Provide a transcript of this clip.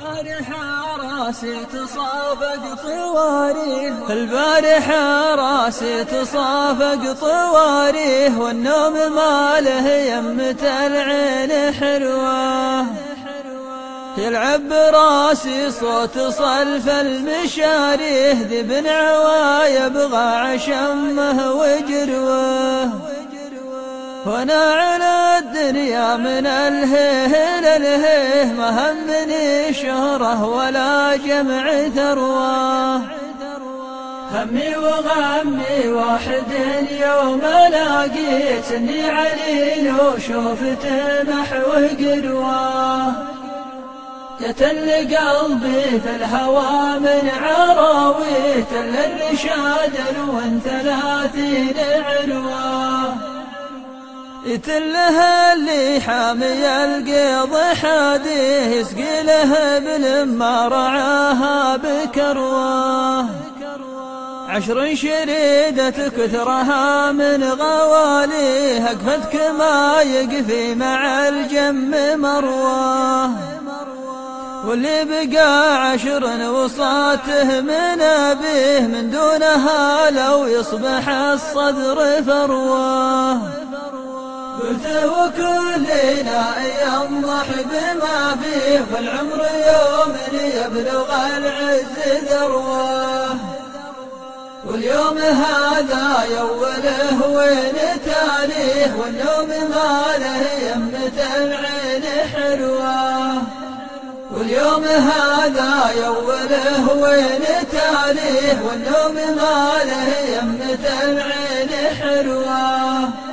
البارحة راسي تصافق طواريه البارحة راسي تصافق طواريه والنوم ما له يمة العين حلوة. يلعب براسي صوت صلف المشاريه ذبن عواي يبغى عشمه وجروه. وأنا على الدنيا من الهيه للهيه ما همني شهرة ولا جمع ثروة. همي وغمي واحد يوم لاقيت اني عليل وشوفت محو قروه يتل قلبي في الهوى من عراوي تل الرشاد وان ثلاثين علوه يتلها اللي حامي القيض حاديه يسقي له بلما رعاها بكروه. عشر شريدة كثرها من غواليه أقفتك ما يقفي مع الجم مروه. واللي بقى عشر وصاته من أبيه من دونها لو يصبح الصدر فروه. قلت وكلنا يمضح بما فيه والعمر يوم يبلغ العز ذروة. واليوم هذا يوله وين تاليه والنوم ما له يمة العين حلوة. واليوم هذا يوله وين تاليه والنوم ما له يمة العين حلوة.